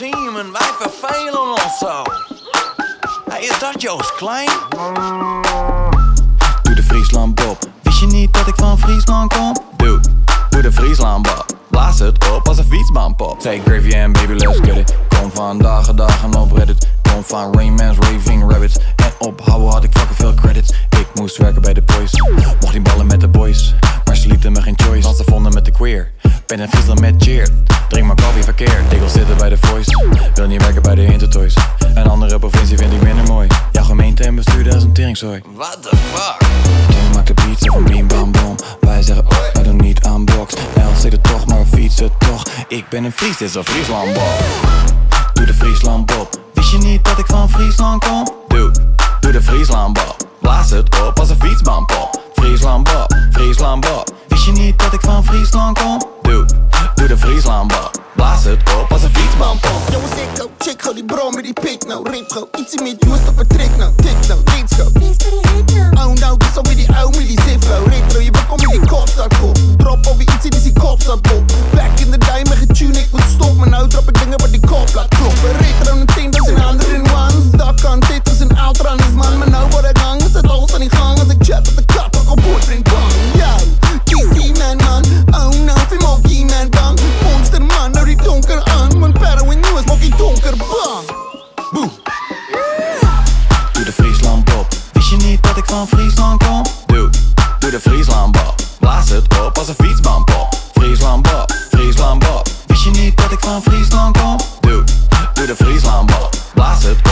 Siemen, wij vervelen ons zo. Hey, is dat Joost Klein? Doe de Friesland Bob. Wist je niet dat ik van Friesland kom? Doe, doe de Friesland Bob. Blaas het op als een fietsbaan pop. Take gravy and baby, let's get it. Kom vandaag en dagen op Reddit. Kom van Rainman's Raving Rabbits. En ophouden had ik fucking veel credits. Ik moest werken bij de boys. Mocht niet ballen met de boys. Maar ze lieten me geen choice. Want ze vonden me te queer. Ben in Friesland met cheer. Drink maar koffie verkeerd. Diggels zitten bij de voice. Wil niet werken bij de Intertoys. Een andere provincie vind ik minder mooi. Jouw gemeente en bestuurder als een teringzooi. What the fuck? Tim maakt de pizza van Beam Bam Bom. Wij zeggen, oh, wij doen niet aan box. Elf zit er toch, maar we fietsen toch. Ik ben een Fries, dit is een Friesland Bob. Doe de Friesland Bob. Wist je niet dat ik van Friesland kom? Doe, doe de Friesland Bob. Blaas het op als een fietsbaan pop. Friesland Bob, Friesland Bob. Wist je niet dat ik van Friesland kom? Bro met die pik nou. Rip go, ietsie met juist op een nou. Tik nou, let's go. Oh nou, van Friesland kom. Doe, doe de Friesland Bob. Blaas het op als een fietsbaan pop. Friesland Bob, Friesland Bob. Wist je niet dat ik van Friesland kom? Doe, doe de Friesland Bob. Blaas het op.